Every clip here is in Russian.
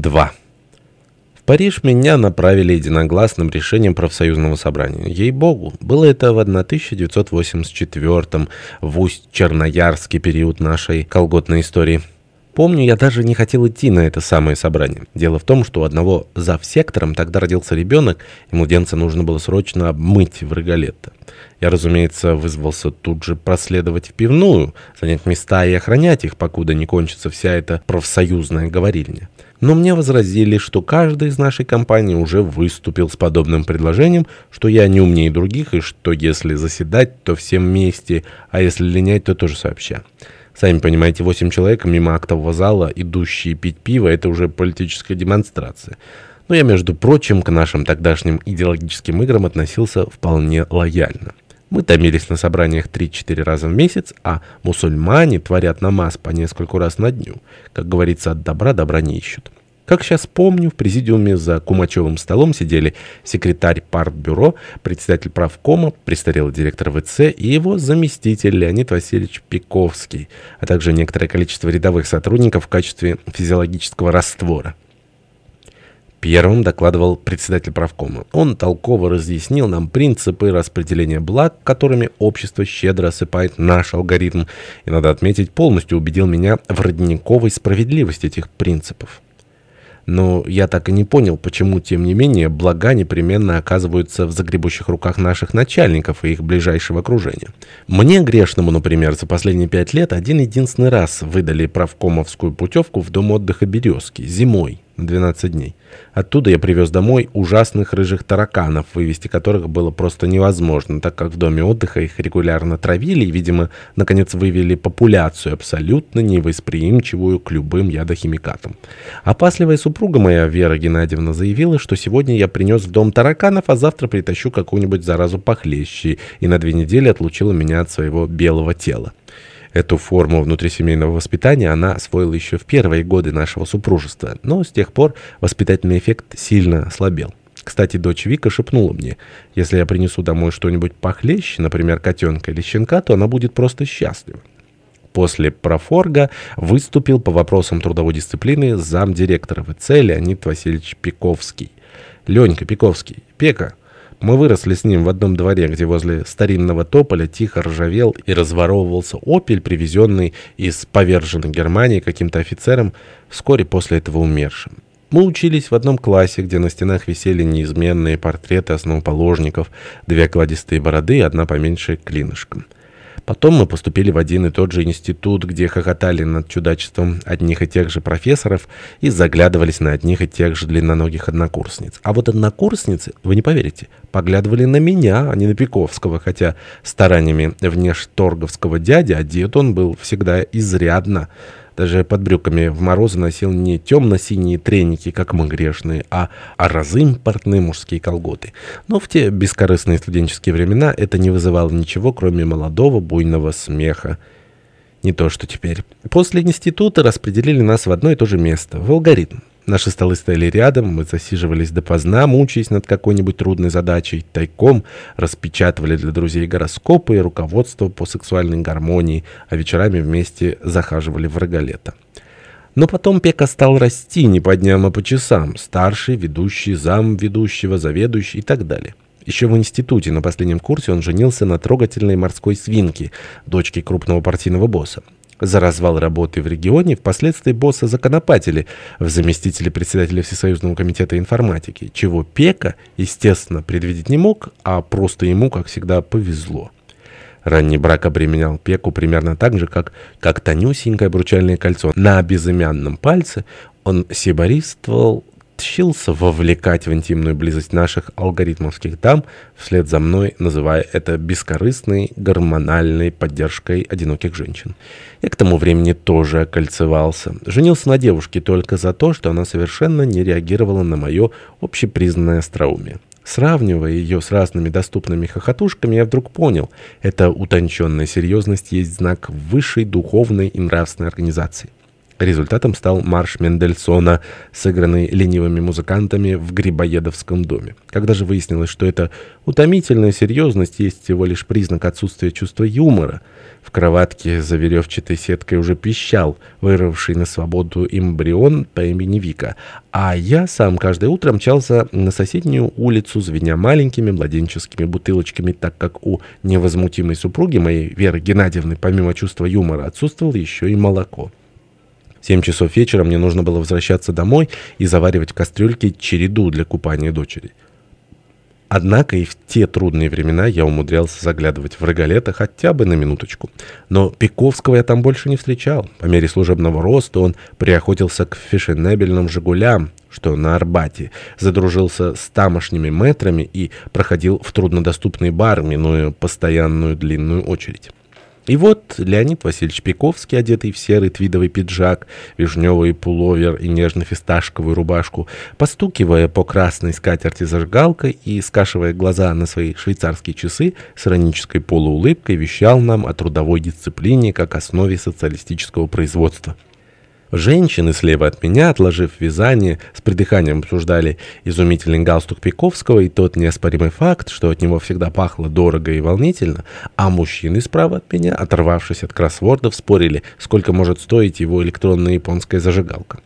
2. В Париж меня направили единогласным решением профсоюзного собрания. Ей-богу, было это в 1984 в усть-черноярский период нашей колготной истории. Помню, я даже не хотел идти на это самое собрание. Дело в том, что у одного завсектором тогда родился ребенок, и младенца нужно было срочно обмыть в Регалетто. Я, разумеется, вызвался тут же проследовать в пивную, занять места и охранять их, покуда не кончится вся эта профсоюзная говорильня. Но мне возразили, что каждый из нашей компании уже выступил с подобным предложением, что я не умнее других, и что если заседать, то всем вместе, а если линять, то тоже сообща. Сами понимаете, восемь человек мимо актового зала, идущие пить пиво, это уже политическая демонстрация. Но я, между прочим, к нашим тогдашним идеологическим играм относился вполне лояльно. Мы томились на собраниях 3-4 раза в месяц, а мусульмане творят намаз по нескольку раз на дню. Как говорится, от добра добра не ищут. Как сейчас помню, в президиуме за Кумачевым столом сидели секретарь партбюро, председатель правкома, престарелый директор ВЦ и его заместитель Леонид Васильевич Пиковский, а также некоторое количество рядовых сотрудников в качестве физиологического раствора. Первым докладывал председатель правкома. Он толково разъяснил нам принципы распределения благ, которыми общество щедро осыпает наш алгоритм, и, надо отметить, полностью убедил меня в родниковой справедливости этих принципов. Но я так и не понял, почему, тем не менее, блага непременно оказываются в загребущих руках наших начальников и их ближайшего окружения. Мне, грешному, например, за последние пять лет один-единственный раз выдали правкомовскую путевку в дом отдыха «Березки» зимой на 12 дней. Оттуда я привез домой ужасных рыжих тараканов, вывести которых было просто невозможно, так как в доме отдыха их регулярно травили и, видимо, наконец вывели популяцию, абсолютно невосприимчивую к любым ядохимикатам. Опасливая супруга моя, Вера Геннадьевна, заявила, что сегодня я принес в дом тараканов, а завтра притащу какую-нибудь заразу похлеще, и на две недели отлучила меня от своего белого тела. Эту форму внутрисемейного воспитания она освоила еще в первые годы нашего супружества, но с тех пор воспитательный эффект сильно ослабел. Кстати, дочь Вика шепнула мне, если я принесу домой что-нибудь похлеще, например, котенка или щенка, то она будет просто счастлива. После профорга выступил по вопросам трудовой дисциплины замдиректора ВЦ Леонид Васильевич Пиковский. Ленька Пиковский. Пека. Мы выросли с ним в одном дворе, где возле старинного тополя тихо ржавел и разворовывался опель, привезенный из поверженной Германии каким-то офицером, вскоре после этого умершим. Мы учились в одном классе, где на стенах висели неизменные портреты основоположников, две окладистые бороды и одна поменьше клинышком. Потом мы поступили в один и тот же институт, где хохотали над чудачеством одних и тех же профессоров и заглядывались на одних и тех же длинноногих однокурсниц. А вот однокурсницы, вы не поверите, поглядывали на меня, а не на Пиковского, хотя стараниями внешторговского дяди одет он был всегда изрядно. Даже под брюками в морозы носил не темно-синие треники, как мы грешные, а, а разымпортные мужские колготы. Но в те бескорыстные студенческие времена это не вызывало ничего, кроме молодого буйного смеха. Не то, что теперь. После института распределили нас в одно и то же место, в алгоритм. Наши столы стояли рядом, мы засиживались допоздна, мучаясь над какой-нибудь трудной задачей, тайком распечатывали для друзей гороскопы и руководство по сексуальной гармонии, а вечерами вместе захаживали в рогалета. Но потом Пека стал расти не по дням, а по часам. Старший, ведущий, зам ведущего, заведующий и так далее. Еще в институте на последнем курсе он женился на трогательной морской свинке, дочке крупного партийного босса. За развал работы в регионе впоследствии босса законопатили в заместителе председателя Всесоюзного комитета информатики, чего Пека, естественно, предвидеть не мог, а просто ему, как всегда, повезло. Ранний брак обременял Пеку примерно так же, как, как тонюсенькое обручальное кольцо. На безымянном пальце он сибористствовал тщился вовлекать в интимную близость наших алгоритмовских дам, вслед за мной называя это бескорыстной гормональной поддержкой одиноких женщин. Я к тому времени тоже окольцевался. Женился на девушке только за то, что она совершенно не реагировала на мое общепризнанное остроумие. Сравнивая ее с разными доступными хохотушками, я вдруг понял, эта утонченная серьезность есть знак высшей духовной и нравственной организации. Результатом стал марш Мендельсона, сыгранный ленивыми музыкантами в Грибоедовском доме. Когда же выяснилось, что эта утомительная серьезность есть всего лишь признак отсутствия чувства юмора, в кроватке за веревчатой сеткой уже пищал, вырвавший на свободу эмбрион по имени Вика, а я сам каждое утро мчался на соседнюю улицу, звеня маленькими младенческими бутылочками, так как у невозмутимой супруги моей, Веры Геннадьевны, помимо чувства юмора, отсутствовало еще и молоко. Семь часов вечера мне нужно было возвращаться домой и заваривать в кастрюльке череду для купания дочери. Однако и в те трудные времена я умудрялся заглядывать в Рогалета хотя бы на минуточку. Но Пиковского я там больше не встречал. По мере служебного роста он приохотился к фешенебельным «Жигулям», что на Арбате, задружился с тамошними метрами и проходил в труднодоступный бар, минуя постоянную длинную очередь. И вот Леонид Васильевич Пиковский, одетый в серый твидовый пиджак, вишневый пуловер и нежно-фисташковую рубашку, постукивая по красной скатерти зажигалкой и скашивая глаза на свои швейцарские часы, с иронической полуулыбкой вещал нам о трудовой дисциплине как основе социалистического производства. Женщины слева от меня, отложив вязание, с придыханием обсуждали изумительный галстук Пиковского и тот неоспоримый факт, что от него всегда пахло дорого и волнительно, а мужчины справа от меня, оторвавшись от кроссвордов, спорили, сколько может стоить его электронная японская зажигалка.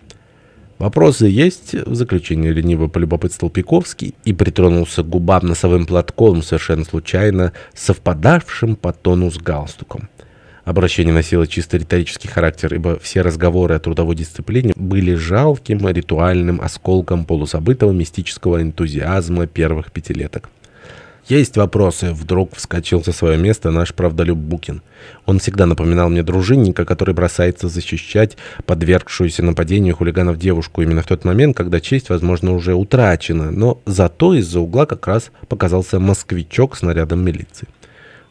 «Вопросы есть?» — в заключение лениво полюбопытствовал Пиковский и притронулся к губам носовым платком, совершенно случайно совпадавшим по тону с галстуком. Обращение носило чисто риторический характер, ибо все разговоры о трудовой дисциплине были жалким ритуальным осколком полузабытого мистического энтузиазма первых пятилеток. «Есть вопросы», — вдруг вскочил со свое место наш правдолюб Букин. Он всегда напоминал мне дружинника, который бросается защищать подвергшуюся нападению хулиганов девушку именно в тот момент, когда честь, возможно, уже утрачена, но зато из-за угла как раз показался москвичок с нарядом милиции.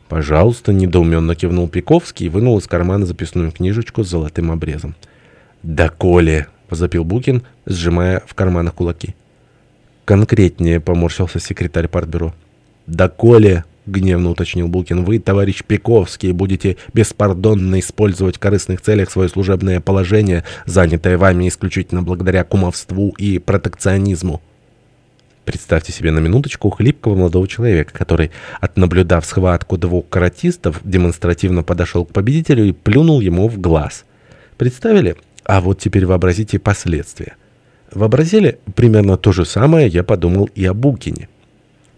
«Пожалуйста», — недоуменно кивнул Пиковский и вынул из кармана записную книжечку с золотым обрезом. «Да коли!» — возопил Букин, сжимая в карманах кулаки. «Конкретнее», — поморщился секретарь партбюро. «Да коли!» — гневно уточнил Букин. «Вы, товарищ Пиковский, будете беспардонно использовать в корыстных целях свое служебное положение, занятое вами исключительно благодаря кумовству и протекционизму». Представьте себе на минуточку хлипкого молодого человека, который, отнаблюдав схватку двух каратистов, демонстративно подошел к победителю и плюнул ему в глаз. Представили? А вот теперь вообразите последствия. Вообразили? Примерно то же самое я подумал и о Букине.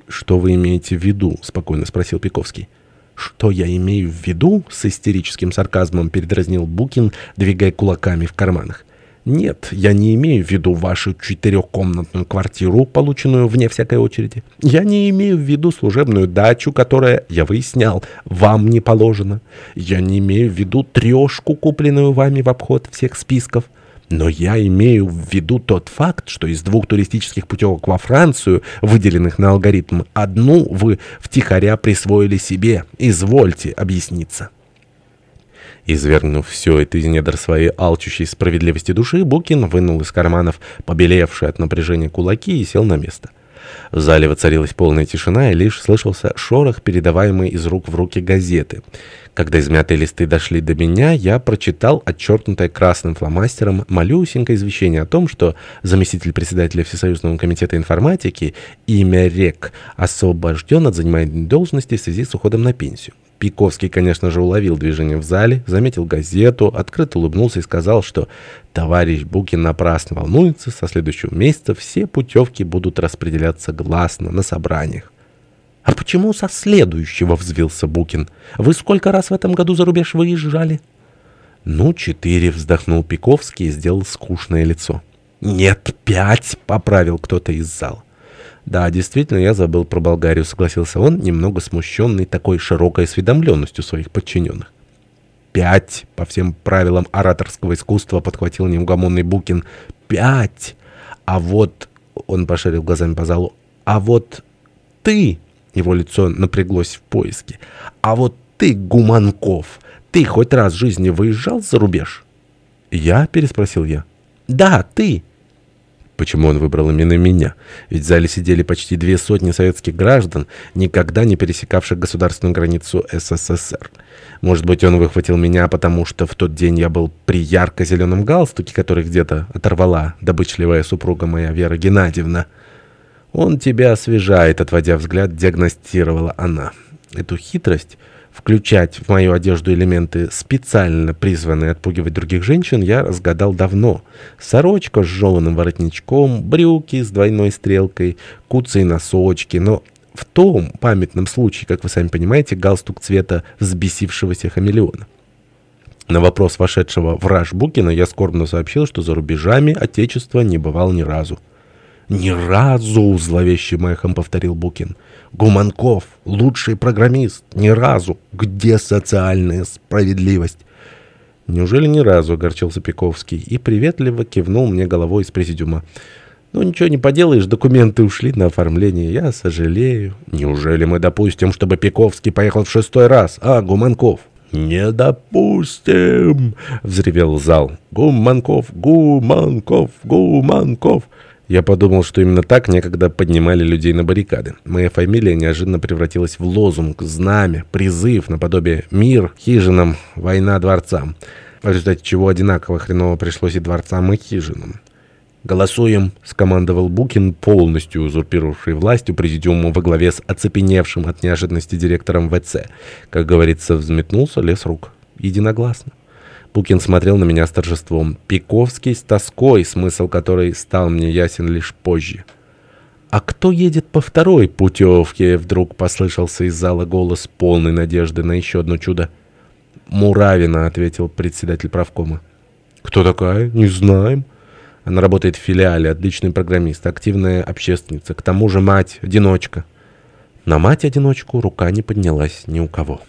«Что вы имеете в виду?» — спокойно спросил Пиковский. «Что я имею в виду?» — с истерическим сарказмом передразнил Букин, двигая кулаками в карманах. Нет, я не имею в виду вашу четырехкомнатную квартиру, полученную вне всякой очереди. Я не имею в виду служебную дачу, которая, я выяснял, вам не положена. Я не имею в виду трешку, купленную вами в обход всех списков. Но я имею в виду тот факт, что из двух туристических путевок во Францию, выделенных на алгоритм, одну вы втихаря присвоили себе. Извольте объясниться. Извергнув все это из недр своей алчущей справедливости души, Букин вынул из карманов побелевшие от напряжения кулаки и сел на место. В зале воцарилась полная тишина, и лишь слышался шорох, передаваемый из рук в руки газеты. Когда измятые листы дошли до меня, я прочитал отчеркнутое красным фломастером малюсенькое извещение о том, что заместитель председателя Всесоюзного комитета информатики, имя РЕК, освобожден от занимаемой должности в связи с уходом на пенсию. Пиковский, конечно же, уловил движение в зале, заметил газету, открыто улыбнулся и сказал, что товарищ Букин напрасно волнуется, со следующего месяца все путевки будут распределяться гласно на собраниях. «А почему со следующего?» — взвился Букин. «Вы сколько раз в этом году за рубеж выезжали?» «Ну, четыре», — вздохнул Пиковский и сделал скучное лицо. «Нет, пять», — поправил кто-то из зала. «Да, действительно, я забыл про Болгарию», — согласился он, немного смущенный такой широкой осведомленностью своих подчиненных. «Пять!» — по всем правилам ораторского искусства подхватил неугомонный Букин. «Пять! А вот...» — он пошарил глазами по залу. «А вот ты...» — его лицо напряглось в поиске. «А вот ты, Гуманков, ты хоть раз в жизни выезжал за рубеж?» «Я?» — переспросил я. «Да, ты!» Почему он выбрал именно меня? Ведь в зале сидели почти две сотни советских граждан, никогда не пересекавших государственную границу СССР. Может быть, он выхватил меня, потому что в тот день я был при ярко-зеленом галстуке, который где-то оторвала добычливая супруга моя Вера Геннадьевна. «Он тебя освежает», — отводя взгляд, диагностировала она. Эту хитрость включать в мою одежду элементы, специально призванные отпугивать других женщин, я разгадал давно. Сорочка с жеванным воротничком, брюки с двойной стрелкой, куцы и носочки. Но в том памятном случае, как вы сами понимаете, галстук цвета взбесившегося хамелеона. На вопрос вошедшего враж Букина я скорбно сообщил, что за рубежами Отечества не бывал ни разу. «Ни разу!» — зловещим эхом повторил Букин. «Гуманков, лучший программист, ни разу! Где социальная справедливость?» «Неужели ни разу?» — огорчился Пиковский и приветливо кивнул мне головой из президиума. «Ну, ничего не поделаешь, документы ушли на оформление, я сожалею». «Неужели мы допустим, чтобы Пиковский поехал в шестой раз, а Гуманков?» «Не допустим!» — взревел зал. «Гуманков, Гуманков, Гуманков!» Я подумал, что именно так некогда поднимали людей на баррикады. Моя фамилия неожиданно превратилась в лозунг, знамя, призыв, наподобие «Мир хижинам, война дворцам», в результате чего одинаково хреново пришлось и дворцам, и хижинам. «Голосуем», — скомандовал Букин, полностью узурпировавший власть у президиума во главе с оцепеневшим от неожиданности директором ВЦ. Как говорится, взметнулся лес рук. Единогласно. Букин смотрел на меня с торжеством. Пиковский с тоской, смысл которой стал мне ясен лишь позже. «А кто едет по второй путевке?» Вдруг послышался из зала голос полной надежды на еще одно чудо. «Муравина», — ответил председатель правкома. «Кто такая? Не знаем». Она работает в филиале, отличный программист, активная общественница. К тому же мать-одиночка. На мать-одиночку рука не поднялась ни у кого.